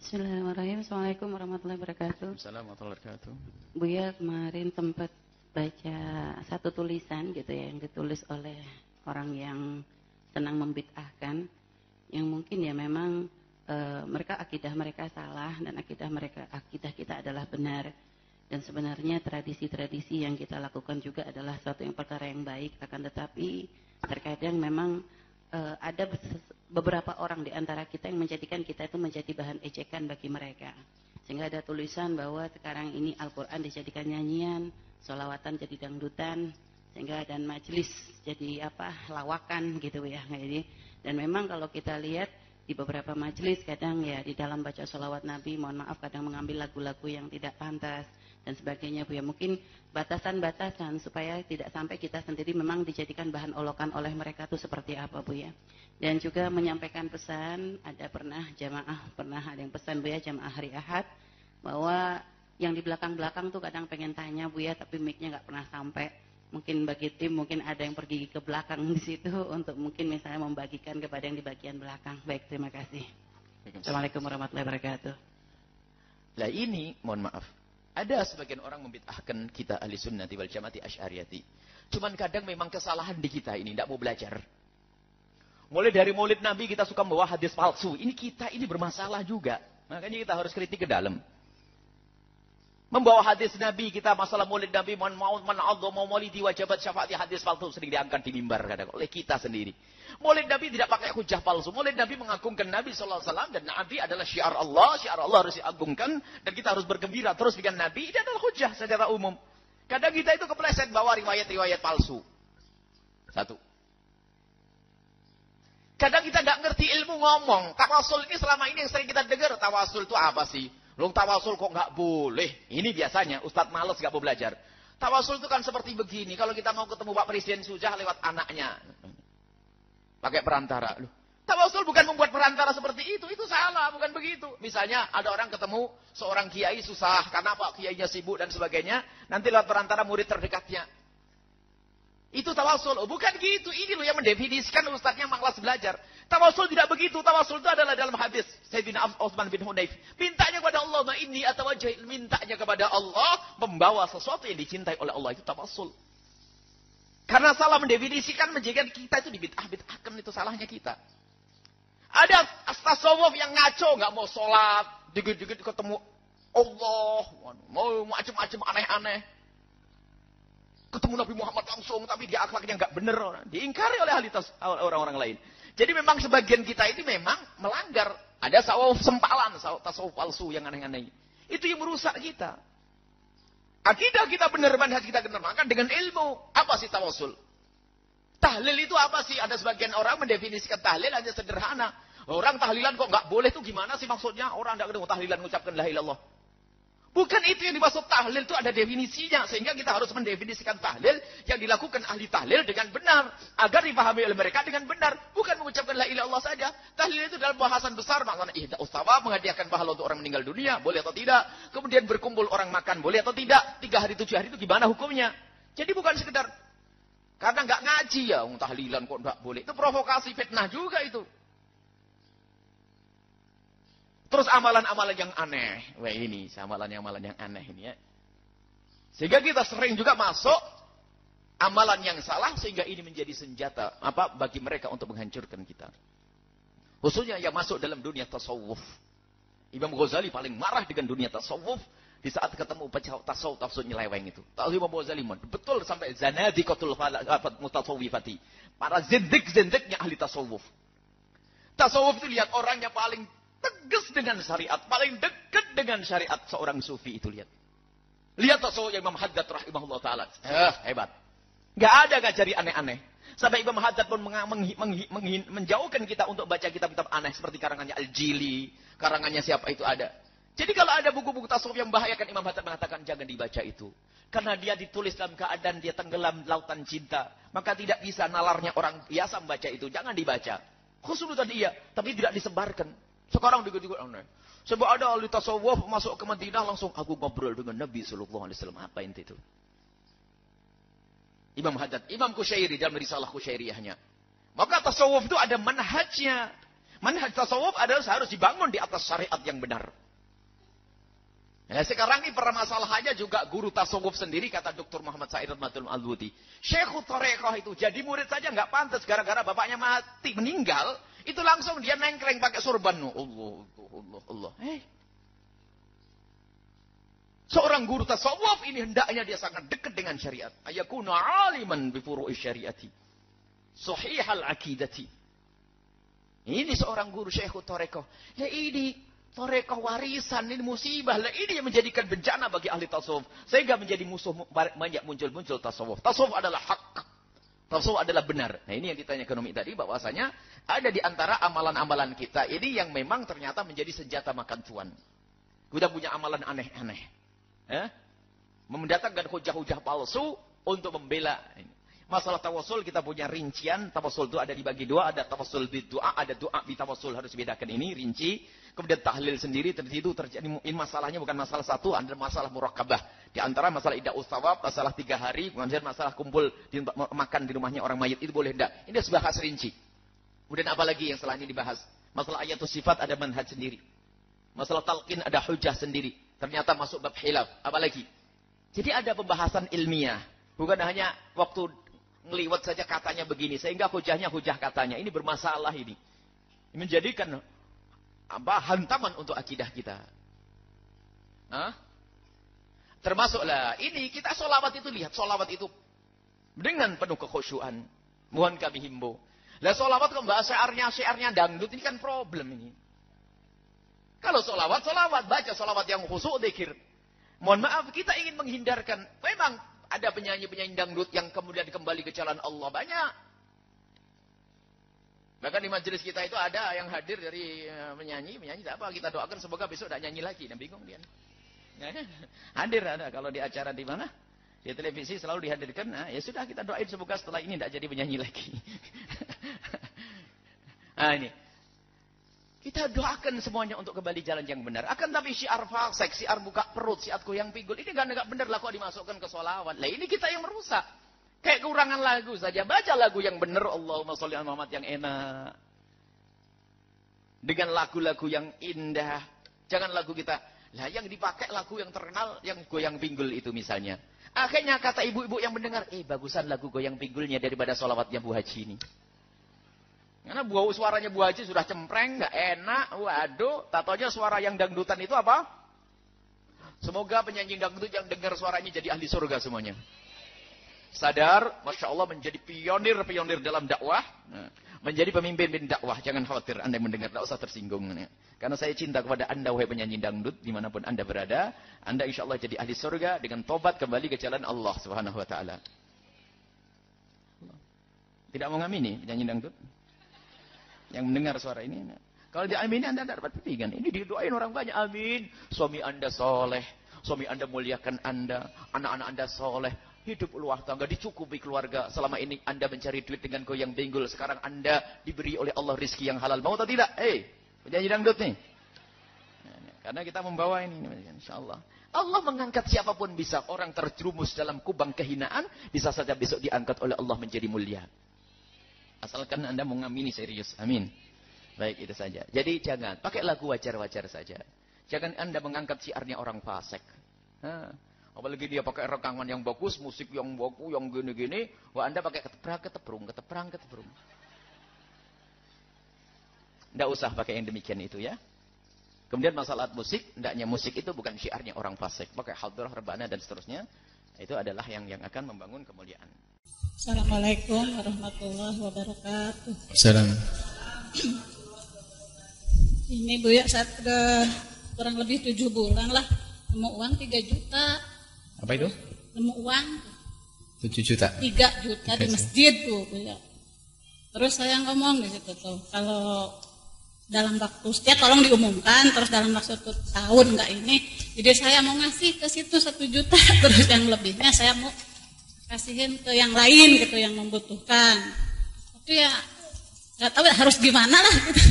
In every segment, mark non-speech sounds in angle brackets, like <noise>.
Bismillahirrahmanirrahim. Assalamualaikum warahmatullahi wabarakatuh. Assalamualaikum warahmatullahi wabarakatuh. Buya kemarin tempat baca satu tulisan gitu ya yang ditulis oleh orang yang senang membid'ahkan yang mungkin ya memang e, mereka akidah mereka salah dan akidah mereka akidah kita adalah benar dan sebenarnya tradisi-tradisi yang kita lakukan juga adalah suatu yang perkara yang baik akan tetapi terkadang memang e, ada beberapa orang di antara kita yang menjadikan kita itu menjadi bahan ejekan bagi mereka. Sehingga ada tulisan bahwa sekarang ini Al-Quran dijadikan nyanyian solawatan jadi dangdutan sehingga dan majelis jadi apa lawakan gitu ya jadi dan memang kalau kita lihat di beberapa majelis kadang ya di dalam baca solawat Nabi mohon maaf kadang mengambil lagu-lagu yang tidak pantas dan sebagainya Bu ya mungkin batasan-batasan supaya tidak sampai kita sendiri memang dijadikan bahan olokan oleh mereka itu seperti apa Bu ya dan juga menyampaikan pesan ada pernah jamaah pernah ada yang pesan Bu ya jamaah hari Ahad bahwa yang di belakang-belakang tuh kadang pengen tanya Bu ya, tapi mic-nya nggak pernah sampai. Mungkin bagi tim, mungkin ada yang pergi ke belakang di situ untuk mungkin misalnya membagikan kepada yang di bagian belakang. Baik, terima kasih. Assalamualaikum warahmatullahi wabarakatuh. Lah ini, mohon maaf. Ada sebagian orang membid'ahkan kita ahli sunnati wal jamaati asy'ariyati. Cuman kadang memang kesalahan di kita ini, tidak mau belajar. Mulai dari maulid Nabi kita suka membawa hadis palsu. Ini kita ini bermasalah juga. Makanya kita harus kritik ke dalam. Membawa hadis Nabi kita masalah maulid Nabi man mau man mau maulidi wajibat syafaati hadis palsu sering diangkat di mimbar kadang oleh kita sendiri. Maulid Nabi tidak pakai hujah palsu. Maulid Nabi mengagungkan Nabi wasallam dan Nabi adalah syiar Allah, syiar Allah harus diagungkan dan kita harus bergembira terus dengan Nabi. Ini adalah hujah secara umum. Kadang kita itu kepleset bawa riwayat-riwayat palsu. Satu. Kadang kita nggak ngerti ilmu ngomong. Tawasul ini selama ini yang sering kita dengar. Tawasul itu apa sih? Long tawasul kok nggak boleh? Ini biasanya Ustadz males nggak mau belajar. Tawasul itu kan seperti begini. Kalau kita mau ketemu Pak Presiden Sujah lewat anaknya. Pakai perantara. Loh, tawasul bukan membuat perantara seperti itu. Itu salah, bukan begitu. Misalnya ada orang ketemu seorang kiai susah. Karena Pak kiainya sibuk dan sebagainya. Nanti lewat perantara murid terdekatnya. Itu tawasul. Oh, bukan gitu. Ini loh yang mendefinisikan ustadznya malas belajar. Tawasul tidak begitu. Tawasul itu adalah dalam hadis Sayyidina Utsman bin Hunayf. Mintanya kepada Allah, ma ini atau wajah mintanya kepada Allah membawa sesuatu yang dicintai oleh Allah itu tawasul. Karena salah mendefinisikan menjadikan kita itu dibid'ah-bid'ahkan itu salahnya kita. Ada tasawuf yang ngaco, nggak mau sholat, dikit-dikit ketemu Allah, mau macam-macam aneh-aneh ketemu Nabi Muhammad langsung, tapi dia akhlaknya nggak benar. Diingkari oleh ahli orang-orang lain. Jadi memang sebagian kita ini memang melanggar. Ada sawaf sempalan, tasawuf palsu yang aneh-aneh. Itu yang merusak kita. Akidah kita benar, manhaj kita benar. Maka dengan ilmu, apa sih tawasul? Tahlil itu apa sih? Ada sebagian orang mendefinisikan tahlil hanya sederhana. Orang tahlilan kok nggak boleh tuh gimana sih maksudnya? Orang tidak ketemu tahlilan mengucapkan la ilallah. Bukan itu yang dimaksud tahlil itu ada definisinya. Sehingga kita harus mendefinisikan tahlil yang dilakukan ahli tahlil dengan benar. Agar dipahami oleh mereka dengan benar. Bukan mengucapkan la ilaha Allah saja. Tahlil itu dalam bahasan besar. Maknanya ihda ustawa menghadiahkan pahala untuk orang meninggal dunia. Boleh atau tidak. Kemudian berkumpul orang makan. Boleh atau tidak. Tiga hari tujuh hari itu gimana hukumnya. Jadi bukan sekedar. Karena nggak ngaji ya. Tahlilan kok nggak boleh. Itu provokasi fitnah juga itu. Terus amalan-amalan yang aneh. Wah ini, amalan-amalan yang aneh ini ya. Sehingga kita sering juga masuk amalan yang salah sehingga ini menjadi senjata apa bagi mereka untuk menghancurkan kita. Khususnya yang masuk dalam dunia tasawuf. Imam Ghazali paling marah dengan dunia tasawuf di saat ketemu tasawuf tasawuf nyeleweng itu. Tahu Imam Ghazali betul sampai zanadiqatul mutasawwifati. Para zindik-zindiknya ahli tasawuf. Tasawuf itu lihat orangnya paling tegas dengan syariat, paling dekat dengan syariat seorang sufi itu lihat. Lihat tasawuf Imam Haddad rahimahullah taala. Eh, hebat. Gak ada ngajari aneh-aneh. Sampai Imam Haddad pun menjauhkan kita untuk baca kitab-kitab aneh seperti karangannya Al-Jili, karangannya siapa itu ada. Jadi kalau ada buku-buku tasawuf yang membahayakan Imam Haddad mengatakan jangan dibaca itu. Karena dia ditulis dalam keadaan dia tenggelam lautan cinta. Maka tidak bisa nalarnya orang biasa membaca itu. Jangan dibaca. Khusus tadi iya, tapi tidak disebarkan. Sekarang juga-juga aneh. Sebab ada ahli tasawuf masuk ke Madinah langsung aku ngobrol dengan Nabi Sallallahu Alaihi Wasallam. Apa inti itu? Imam Haddad, Imam Kusyairi dalam risalah Kusyairiyahnya. Maka tasawuf itu ada manhajnya. Manhaj tasawuf adalah harus dibangun di atas syariat yang benar. Ya, sekarang ini permasalahannya juga guru tasawuf sendiri kata Dr. Muhammad Sa'id Matul Al-Buti. Syekh Tarekoh itu jadi murid saja nggak pantas gara-gara bapaknya mati meninggal, itu langsung dia nengkleng pakai surban. Allah, Allah, Allah. Eh. Seorang guru tasawuf ini hendaknya dia sangat dekat dengan syariat. Ayakuna aliman bi furu'i syariati. Sahihal akidati. Ini seorang guru Syekh Tarekoh. Ya ini Torekoh warisan ini musibah. Lah ini yang menjadikan bencana bagi ahli tasawuf. Sehingga menjadi musuh banyak muncul-muncul tasawuf. Tasawuf adalah hak. Tasawuf adalah benar. Nah ini yang ditanya ekonomi tadi bahwasanya ada di antara amalan-amalan kita ini yang memang ternyata menjadi senjata makan cuan. Kita punya amalan aneh-aneh. Eh? Mendatangkan hujah-hujah palsu untuk membela. Masalah tawasul kita punya rincian. Tawasul itu ada dibagi dua. Ada tawasul di doa. Ada doa di tawasul. Harus bedakan ini. Rinci. Kemudian tahlil sendiri. Terjadi terjadi. Ini masalahnya bukan masalah satu. Ada masalah murakabah. Di antara masalah idah ustawab. Masalah tiga hari. Kemudian masalah kumpul. Di, makan di rumahnya orang mayat. Itu boleh tidak. Ini harus bahas rinci. Kemudian apa lagi yang ini dibahas? Masalah ayat sifat ada manhaj sendiri. Masalah talqin ada hujah sendiri. Ternyata masuk bab hilaf. Apa lagi? Jadi ada pembahasan ilmiah. Bukan hanya waktu ngeliwat saja katanya begini. Sehingga hujahnya hujah katanya. Ini bermasalah ini. Menjadikan apa hantaman untuk akidah kita. Hah? Termasuklah ini kita solawat itu lihat solawat itu dengan penuh kekhusyuan. Mohon kami himbau. Lah solawat kok bahasa syiarnya syiarnya dangdut ini kan problem ini. Kalau solawat solawat baca solawat yang khusyuk dikir. Mohon maaf kita ingin menghindarkan. Memang ada penyanyi-penyanyi dangdut yang kemudian kembali ke jalan Allah. Banyak. Bahkan di majelis kita itu ada yang hadir dari eh, penyanyi. Penyanyi apa? Kita doakan semoga besok tidak nyanyi lagi. Dan bingung dia. <laughs> hadir ada. Kalau di acara di mana? Di televisi selalu dihadirkan. Nah, ya sudah kita doain semoga setelah ini tidak jadi penyanyi lagi. nah <laughs> ini. Kita doakan semuanya untuk kembali jalan yang benar. Akan tapi syiar falsek, syiar buka perut, syiar goyang pinggul. Ini kan enggak benar lah kok dimasukkan ke solawat. Lah ini kita yang merusak. Kayak kekurangan lagu saja. Baca lagu yang benar. Allahumma sholli ala Muhammad yang enak. Dengan lagu-lagu yang indah. Jangan lagu kita. Lah yang dipakai lagu yang terkenal, yang goyang pinggul itu misalnya. Akhirnya kata ibu-ibu yang mendengar, eh bagusan lagu goyang pinggulnya daripada solawatnya Bu Haji ini. Karena buah suaranya Bu Haji sudah cempreng, nggak enak. Waduh, tatonya suara yang dangdutan itu apa? Semoga penyanyi dangdut yang dengar suaranya jadi ahli surga semuanya. Sadar, Masya Allah menjadi pionir-pionir dalam dakwah. Nah, menjadi pemimpin dakwah. Jangan khawatir Anda mendengar, tidak usah tersinggung. Karena saya cinta kepada Anda, wahai penyanyi dangdut, di mana pun Anda berada. Anda insya Allah jadi ahli surga dengan tobat kembali ke jalan Allah Subhanahu Wa Taala. Tidak mau ngamini penyanyi dangdut? Yang mendengar suara ini. Kalau diamini Anda tidak dapat pimpingan. Ini didoain orang banyak. Amin. Suami Anda soleh. Suami Anda muliakan Anda. Anak-anak Anda soleh. Hidup luar tangga. Dicukupi keluarga. Selama ini Anda mencari duit dengan goyang binggul. Sekarang Anda diberi oleh Allah rizki yang halal. Mau atau tidak? Eh, hey, penyanyi dangdut nih. Karena kita membawa ini. Insya Allah. Allah mengangkat siapa pun bisa. Orang terjerumus dalam kubang kehinaan. Bisa saja besok diangkat oleh Allah menjadi mulia. Asalkan Anda mengamini serius. Amin. Baik, itu saja. Jadi jangan. Pakai lagu wajar-wajar saja. Jangan Anda mengangkat siarnya orang fasik. Nah, apalagi dia pakai rekaman yang bagus, musik yang bagus, yang gini-gini. Wah, Anda pakai keteprang, keteprung, keteprang, keteprung. Tidak usah pakai yang demikian itu ya. Kemudian masalah musik, hendaknya musik itu bukan syiarnya orang fasik. Pakai hadrah, rebana dan seterusnya. Itu adalah yang yang akan membangun kemuliaan. Assalamualaikum warahmatullahi wabarakatuh. Salam. Ini Bu ya, saat sudah kurang lebih tujuh bulan lah, nemu uang tiga juta. Apa itu? Nemu uang. Tujuh juta. Tiga juta di masjid Bu, Bu ya. Terus saya ngomong di situ tuh, kalau dalam waktu setiap tolong diumumkan, terus dalam waktu satu tahun enggak ini, jadi saya mau ngasih ke situ satu juta, <laughs> terus yang lebihnya saya mau kasihin ke yang lain gitu yang membutuhkan tapi ya nggak tahu harus gimana lah gitu.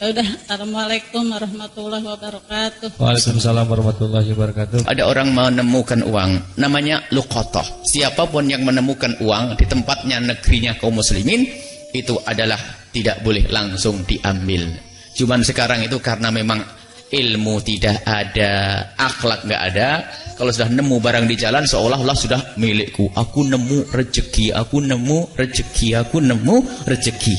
ya udah assalamualaikum warahmatullahi wabarakatuh waalaikumsalam warahmatullahi wabarakatuh ada orang menemukan uang namanya lukotoh siapa pun yang menemukan uang di tempatnya negerinya kaum muslimin itu adalah tidak boleh langsung diambil. Cuman sekarang itu karena memang ilmu tidak ada, akhlak nggak ada. Kalau sudah nemu barang di jalan seolah-olah sudah milikku. Aku nemu rezeki, aku nemu rezeki, aku nemu rezeki.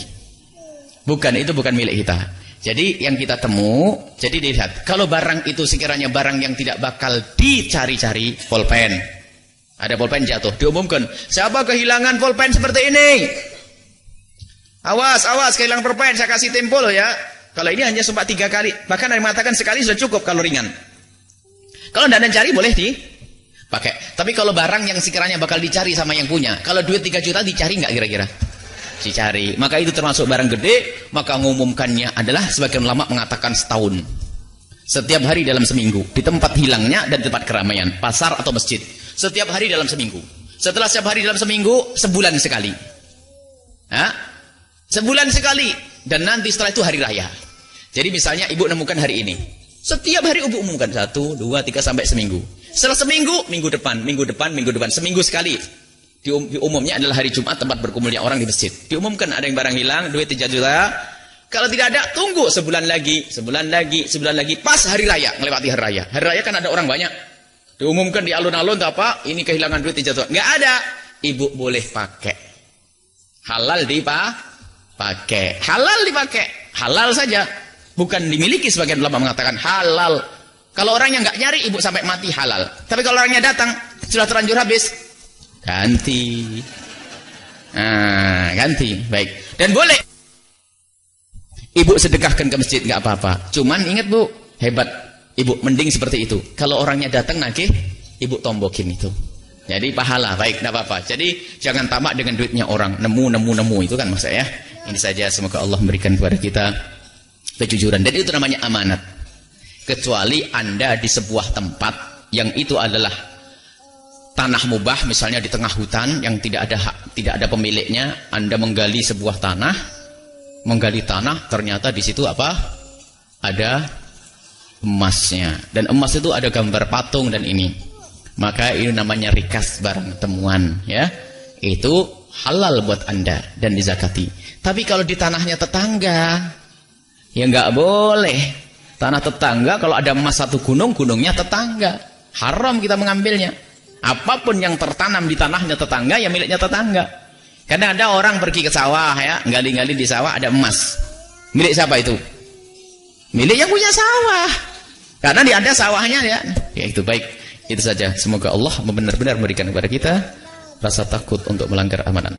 Bukan itu bukan milik kita. Jadi yang kita temu, jadi dilihat kalau barang itu sekiranya barang yang tidak bakal dicari-cari, pulpen. Ada pulpen jatuh, diumumkan, siapa kehilangan pulpen seperti ini? Awas, awas, kehilangan pulpen, saya kasih tempo loh ya. Kalau ini hanya sempat tiga kali. Bahkan ada yang mengatakan sekali sudah cukup kalau ringan. Kalau tidak ada cari boleh dipakai. Tapi kalau barang yang sekiranya bakal dicari sama yang punya. Kalau duit tiga juta dicari nggak kira-kira? Dicari. Maka itu termasuk barang gede. Maka mengumumkannya adalah sebagian ulama mengatakan setahun. Setiap hari dalam seminggu. Di tempat hilangnya dan tempat keramaian. Pasar atau masjid. Setiap hari dalam seminggu. Setelah setiap hari dalam seminggu, sebulan sekali. Hah? Sebulan sekali. Dan nanti setelah itu hari raya. Jadi misalnya ibu nemukan hari ini. Setiap hari ibu umumkan. Satu, dua, tiga, sampai seminggu. Setelah seminggu, minggu depan, minggu depan, minggu depan. Seminggu sekali. Di, um, di umumnya adalah hari Jumat tempat berkumpulnya orang di masjid. Diumumkan ada yang barang hilang, duit tiga juta. Kalau tidak ada, tunggu sebulan lagi, sebulan lagi, sebulan lagi. Pas hari raya, melewati hari raya. Hari raya kan ada orang banyak. Diumumkan di alun-alun apa? Ini kehilangan duit tiga juta. Nggak ada. Ibu boleh pakai. Halal dipakai pakai. Halal dipakai. Halal saja. Bukan dimiliki sebagian ulama mengatakan halal. Kalau orangnya nggak nyari ibu sampai mati halal. Tapi kalau orangnya datang sudah terlanjur habis ganti. Nah, ganti. Baik. Dan boleh ibu sedekahkan ke masjid nggak apa-apa. Cuman ingat Bu, hebat ibu mending seperti itu. Kalau orangnya datang nagih, ibu tombokin itu. Jadi pahala, baik, tidak apa-apa. Jadi jangan tamak dengan duitnya orang, nemu, nemu, nemu itu kan maksudnya ya. Ini saja semoga Allah memberikan kepada kita kejujuran. Dan itu namanya amanat. Kecuali Anda di sebuah tempat yang itu adalah tanah mubah misalnya di tengah hutan yang tidak ada hak, tidak ada pemiliknya, Anda menggali sebuah tanah, menggali tanah ternyata di situ apa? Ada emasnya. Dan emas itu ada gambar patung dan ini. Maka ini namanya rikas barang temuan ya. Itu halal buat Anda dan dizakati. Tapi kalau di tanahnya tetangga, ya nggak boleh. Tanah tetangga kalau ada emas satu gunung, gunungnya tetangga. Haram kita mengambilnya. Apa pun yang tertanam di tanahnya tetangga, ya miliknya tetangga. Karena ada orang pergi ke sawah ya, gali-gali di sawah ada emas. Milik siapa itu? Milik yang punya sawah. Karena di ada sawahnya ya. Ya itu baik. Itu saja. Semoga Allah benar-benar memberikan kepada kita rasa takut untuk melanggar amanat.